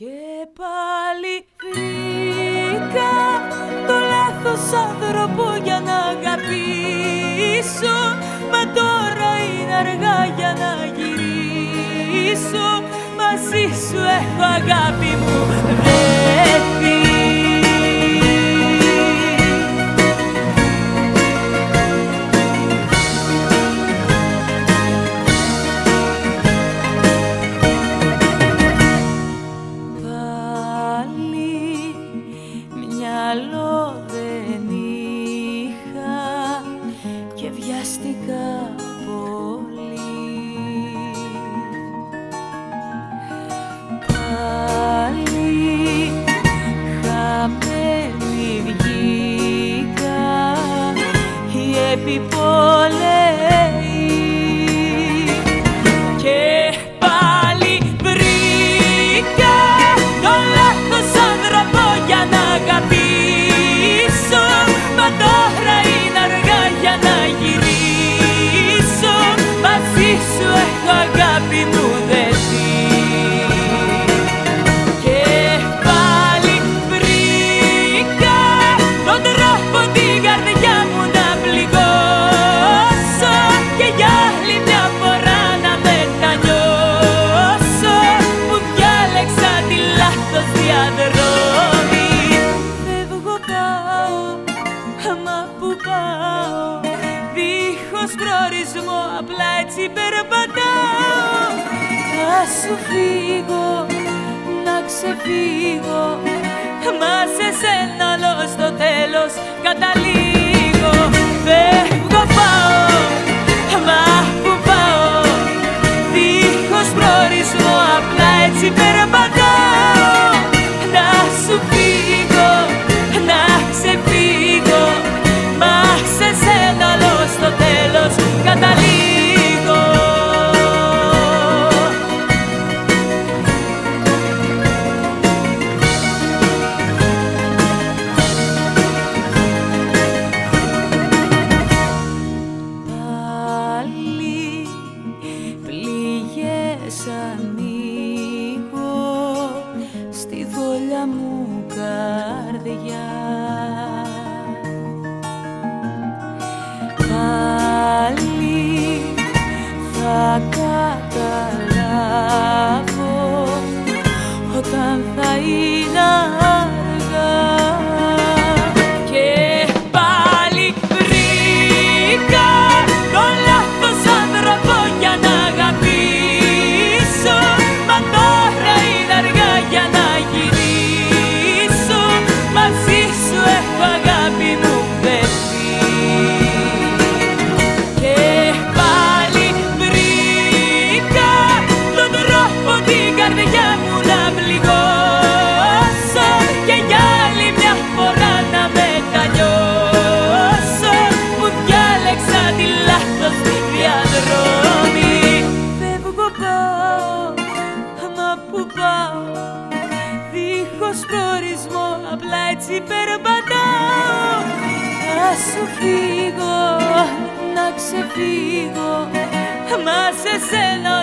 Και πάλι βρήκα το λάθος άνθρωπο για να αγαπήσω. Μα τώρα είναι αργά για να γυρίσω. Μαζί σου έχω αγάπη μου χαμένη βγήκα. Η επιπόλαιη προορισμό απλά έτσι περπατάω. Θα σου φύγω, να ξεφύγω. Μα σε σένα όλο στο τέλος καταλήγω δίχως προορισμό απλά έτσι περπατάω. Θα σου φύγω, να ξεφύγω Μα σε σένα